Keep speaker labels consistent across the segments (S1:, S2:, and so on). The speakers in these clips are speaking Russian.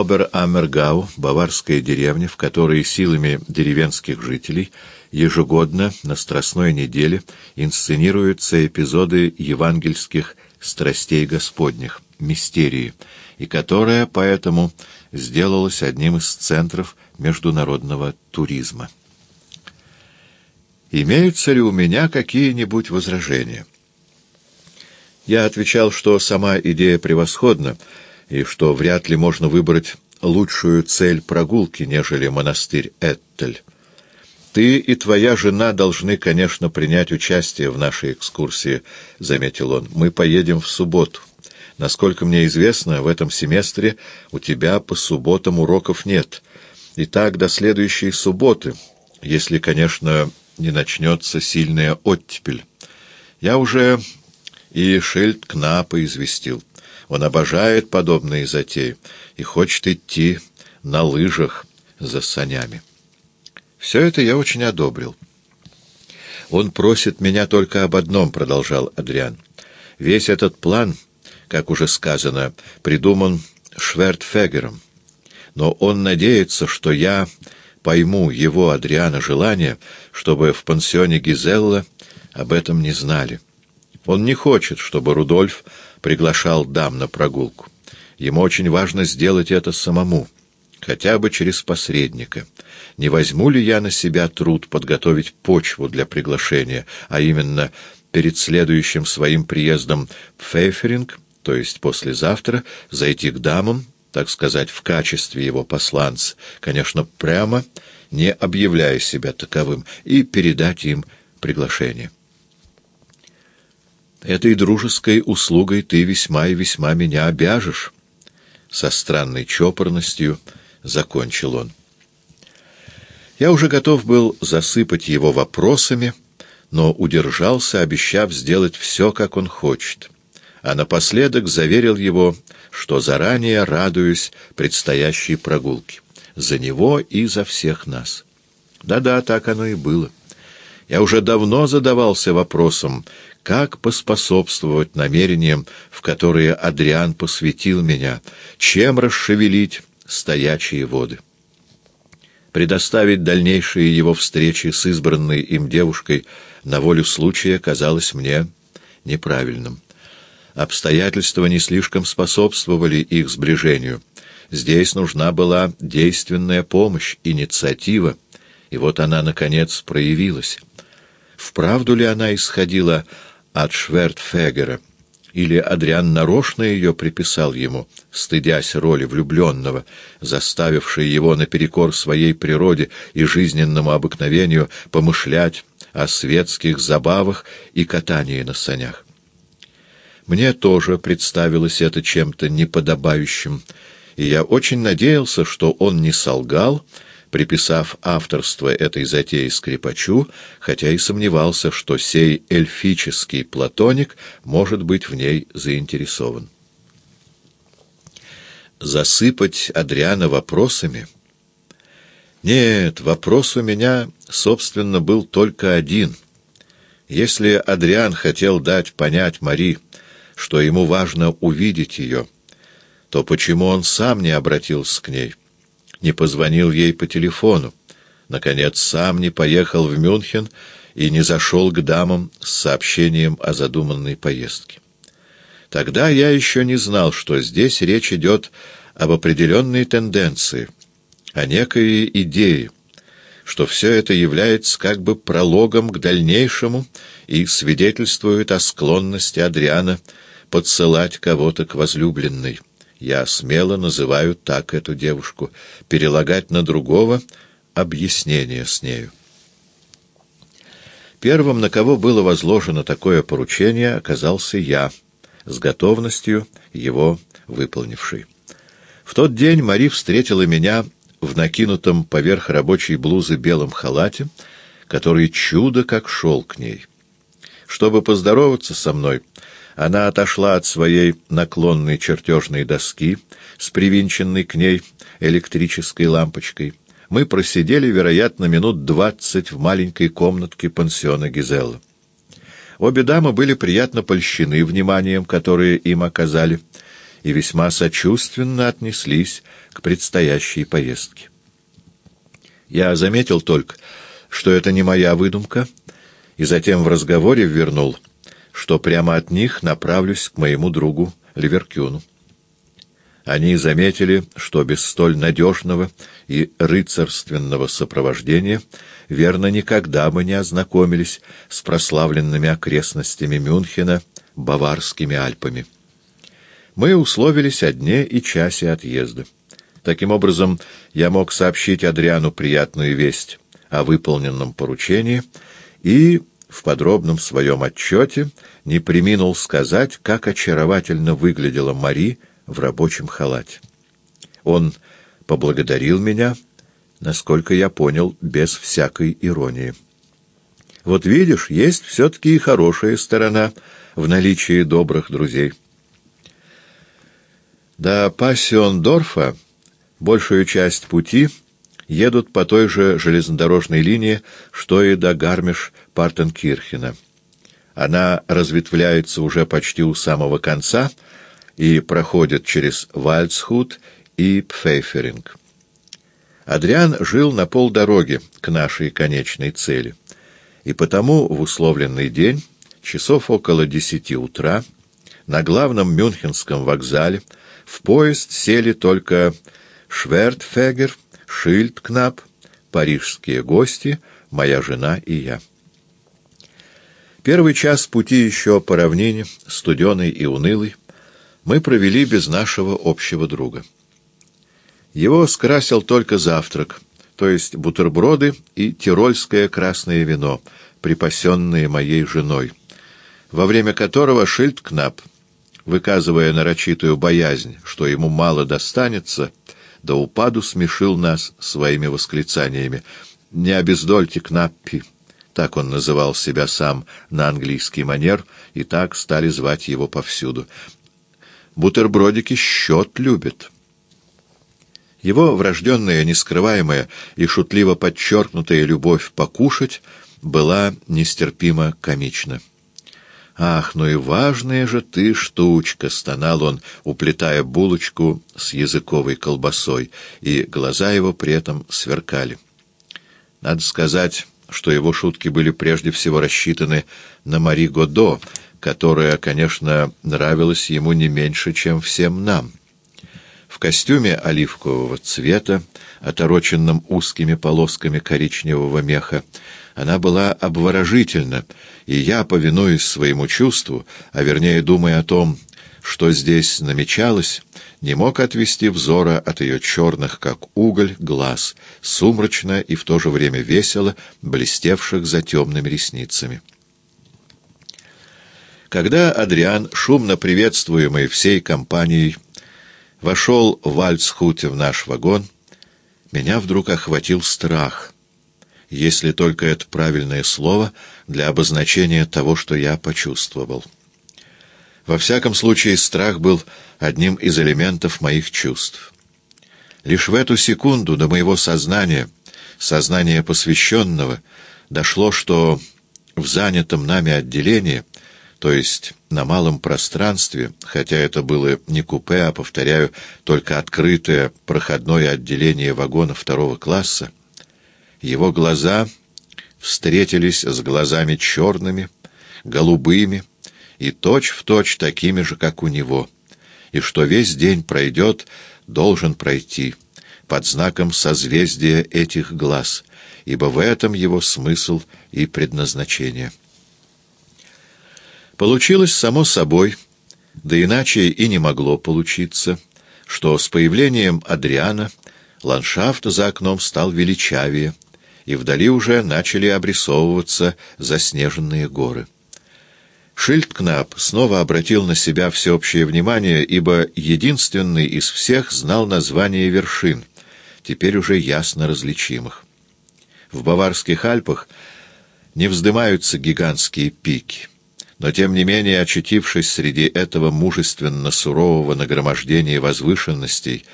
S1: Обер-Аммергау, баварская деревня, в которой силами деревенских жителей ежегодно на Страстной неделе инсценируются эпизоды евангельских страстей Господних, мистерии, и которая поэтому сделалась одним из центров международного туризма. Имеются ли у меня какие-нибудь возражения? Я отвечал, что сама идея превосходна, и что вряд ли можно выбрать лучшую цель прогулки, нежели монастырь Эттель. «Ты и твоя жена должны, конечно, принять участие в нашей экскурсии», — заметил он. «Мы поедем в субботу. Насколько мне известно, в этом семестре у тебя по субботам уроков нет. Итак, до следующей субботы, если, конечно, не начнется сильная оттепель. Я уже и Шельд Кнапа известил. Он обожает подобные затеи и хочет идти на лыжах за санями. Все это я очень одобрил. «Он просит меня только об одном», — продолжал Адриан. «Весь этот план, как уже сказано, придуман Швертфегером. Но он надеется, что я пойму его, Адриана, желание, чтобы в пансионе Гизелла об этом не знали. Он не хочет, чтобы Рудольф приглашал дам на прогулку. Ему очень важно сделать это самому, хотя бы через посредника. Не возьму ли я на себя труд подготовить почву для приглашения, а именно перед следующим своим приездом в Фейферинг, то есть послезавтра, зайти к дамам, так сказать, в качестве его посланца, конечно, прямо, не объявляя себя таковым, и передать им приглашение. Этой дружеской услугой ты весьма и весьма меня обяжешь. Со странной чопорностью закончил он. Я уже готов был засыпать его вопросами, но удержался, обещав сделать все, как он хочет, а напоследок заверил его, что заранее радуюсь предстоящей прогулке. За него и за всех нас. Да-да, так оно и было. Я уже давно задавался вопросом, как поспособствовать намерениям, в которые Адриан посвятил меня, чем расшевелить стоячие воды. Предоставить дальнейшие его встречи с избранной им девушкой на волю случая казалось мне неправильным. Обстоятельства не слишком способствовали их сближению. Здесь нужна была действенная помощь, инициатива, и вот она, наконец, проявилась. Вправду ли она исходила от Швертфегера, или Адриан нарочно ее приписал ему, стыдясь роли влюбленного, заставившей его наперекор своей природе и жизненному обыкновению помышлять о светских забавах и катании на санях. Мне тоже представилось это чем-то неподобающим, и я очень надеялся, что он не солгал, приписав авторство этой затеи скрипачу, хотя и сомневался, что сей эльфический платоник может быть в ней заинтересован. Засыпать Адриана вопросами? Нет, вопрос у меня, собственно, был только один. Если Адриан хотел дать понять Мари, что ему важно увидеть ее, то почему он сам не обратился к ней? Не позвонил ей по телефону, наконец, сам не поехал в Мюнхен и не зашел к дамам с сообщением о задуманной поездке. Тогда я еще не знал, что здесь речь идет об определенной тенденции, о некой идее, что все это является как бы прологом к дальнейшему и свидетельствует о склонности Адриана подсылать кого-то к возлюбленной. Я смело называю так эту девушку. Перелагать на другого — объяснение с нею. Первым, на кого было возложено такое поручение, оказался я, с готовностью его выполнивший. В тот день Мари встретила меня в накинутом поверх рабочей блузы белом халате, который чудо как шел к ней. Чтобы поздороваться со мной, она отошла от своей наклонной чертежной доски с привинченной к ней электрической лампочкой. Мы просидели, вероятно, минут двадцать в маленькой комнатке пансиона Гизелла. Обе дамы были приятно польщены вниманием, которое им оказали, и весьма сочувственно отнеслись к предстоящей поездке. Я заметил только, что это не моя выдумка, и затем в разговоре вернул, что прямо от них направлюсь к моему другу Ливеркюну. Они заметили, что без столь надежного и рыцарственного сопровождения верно никогда бы не ознакомились с прославленными окрестностями Мюнхена, Баварскими Альпами. Мы условились о дне и часе отъезда. Таким образом, я мог сообщить Адриану приятную весть о выполненном поручении и в подробном своем отчете не приминул сказать, как очаровательно выглядела Мари в рабочем халате. Он поблагодарил меня, насколько я понял, без всякой иронии. Вот видишь, есть все-таки и хорошая сторона в наличии добрых друзей. До Пассиондорфа большую часть пути едут по той же железнодорожной линии, что и до Гармиш-Партенкирхена. Она разветвляется уже почти у самого конца и проходит через Вальцхут и Пфейферинг. Адриан жил на полдороги к нашей конечной цели, и потому в условленный день, часов около десяти утра, на главном мюнхенском вокзале в поезд сели только Швертфегер, Шильдкнап, парижские гости, моя жена и я. Первый час пути еще по равнине, студеный и унылый, мы провели без нашего общего друга. Его скрасил только завтрак, то есть бутерброды и тирольское красное вино, припасенные моей женой, во время которого Шильдкнап, выказывая нарочитую боязнь, что ему мало достанется, до упаду смешил нас своими восклицаниями. «Не обездольте Кнаппи!» Так он называл себя сам на английский манер, и так стали звать его повсюду. «Бутербродики счет любит». Его врожденная, нескрываемая и шутливо подчеркнутая любовь покушать была нестерпимо комична. «Ах, ну и важная же ты штучка!» — стонал он, уплетая булочку с языковой колбасой, и глаза его при этом сверкали. Надо сказать, что его шутки были прежде всего рассчитаны на Мари Годо, которая, конечно, нравилась ему не меньше, чем всем нам в костюме оливкового цвета, отороченном узкими полосками коричневого меха. Она была обворожительна, и я, повинуясь своему чувству, а вернее думая о том, что здесь намечалось, не мог отвести взора от ее черных, как уголь, глаз, сумрачно и в то же время весело, блестевших за темными ресницами. Когда Адриан, шумно приветствуемый всей компанией, вошел Вальцхуте в наш вагон, меня вдруг охватил страх, если только это правильное слово для обозначения того, что я почувствовал. Во всяком случае, страх был одним из элементов моих чувств. Лишь в эту секунду до моего сознания, сознания посвященного, дошло, что в занятом нами отделении — то есть на малом пространстве, хотя это было не купе, а, повторяю, только открытое проходное отделение вагона второго класса, его глаза встретились с глазами черными, голубыми и точь-в-точь точь такими же, как у него, и что весь день пройдет, должен пройти, под знаком созвездия этих глаз, ибо в этом его смысл и предназначение. Получилось само собой, да иначе и не могло получиться, что с появлением Адриана ландшафт за окном стал величавее, и вдали уже начали обрисовываться заснеженные горы. Шильдкнап снова обратил на себя всеобщее внимание, ибо единственный из всех знал название вершин, теперь уже ясно различимых. В Баварских Альпах не вздымаются гигантские пики — но тем не менее, очутившись среди этого мужественно-сурового нагромождения возвышенностей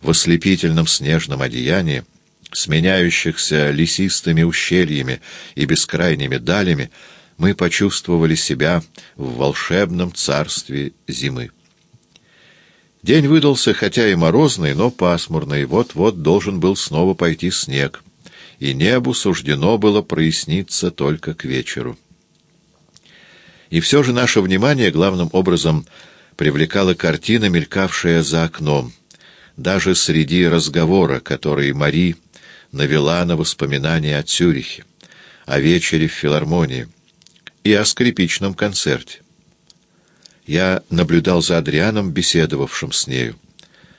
S1: в ослепительном снежном одеянии, сменяющихся лесистыми ущельями и бескрайними далями, мы почувствовали себя в волшебном царстве зимы. День выдался, хотя и морозный, но пасмурный. Вот-вот должен был снова пойти снег, и небу суждено было проясниться только к вечеру. И все же наше внимание главным образом привлекала картина, мелькавшая за окном, даже среди разговора, который Мари навела на воспоминания о Цюрихе, о вечере в филармонии и о скрипичном концерте. Я наблюдал за Адрианом, беседовавшим с нею.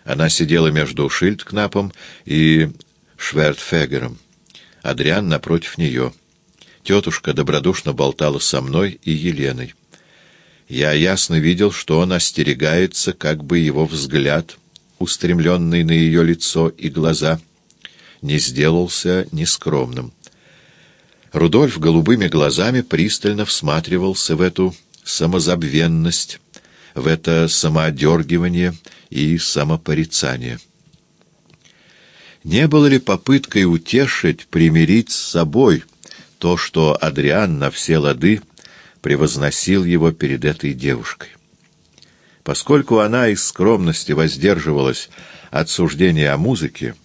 S1: Она сидела между Шильдкнапом и Швертфегером. Адриан напротив нее. Тетушка добродушно болтала со мной и Еленой. Я ясно видел, что он остерегается, как бы его взгляд, устремленный на ее лицо и глаза, не сделался нескромным. Рудольф голубыми глазами пристально всматривался в эту самозабвенность, в это самоодергивание и самопорицание. Не было ли попыткой утешить, примирить с собой то, что Адриан на все лады превозносил его перед этой девушкой? Поскольку она из скромности воздерживалась от суждения о музыке,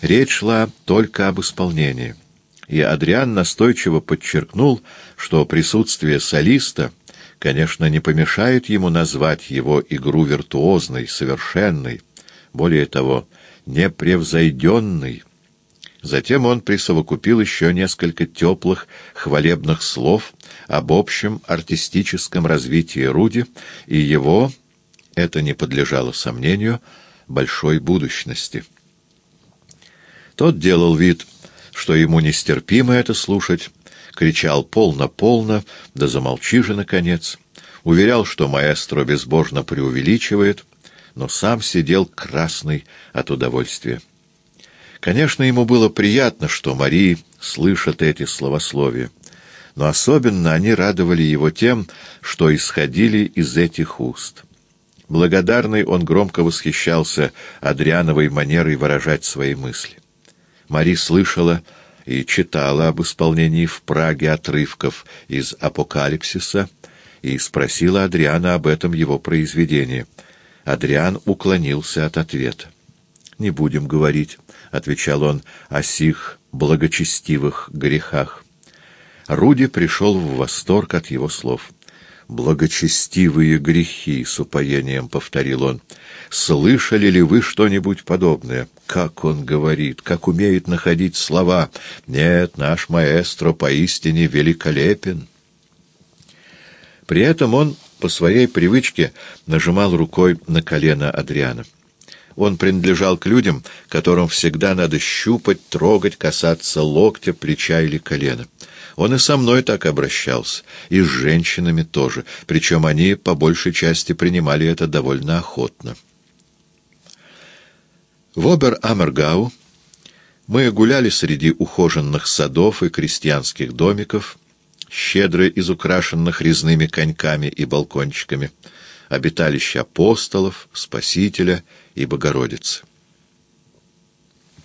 S1: речь шла только об исполнении. И Адриан настойчиво подчеркнул, что присутствие солиста — конечно, не помешает ему назвать его игру виртуозной, совершенной, более того, непревзойденной. Затем он присовокупил еще несколько теплых, хвалебных слов об общем артистическом развитии Руди и его, это не подлежало сомнению, большой будущности. Тот делал вид, что ему нестерпимо это слушать, кричал «полно-полно», да замолчи же, наконец. Уверял, что маэстро безбожно преувеличивает, но сам сидел красный от удовольствия. Конечно, ему было приятно, что Мари слышат эти словословия, но особенно они радовали его тем, что исходили из этих уст. Благодарный он громко восхищался Адриановой манерой выражать свои мысли. Мари слышала и читала об исполнении в Праге отрывков из «Апокалипсиса» и спросила Адриана об этом его произведении. Адриан уклонился от ответа. «Не будем говорить», — отвечал он, — «о сих благочестивых грехах». Руди пришел в восторг от его слов. «Благочестивые грехи», — с упоением повторил он. «Слышали ли вы что-нибудь подобное? Как он говорит, как умеет находить слова! Нет, наш маэстро поистине великолепен!» При этом он по своей привычке нажимал рукой на колено Адриана. Он принадлежал к людям, которым всегда надо щупать, трогать, касаться локтя, плеча или колена. Он и со мной так обращался, и с женщинами тоже, причем они по большей части принимали это довольно охотно. В Обер-Амергау мы гуляли среди ухоженных садов и крестьянских домиков, щедро изукрашенных резными коньками и балкончиками, обиталище апостолов, Спасителя и Богородицы.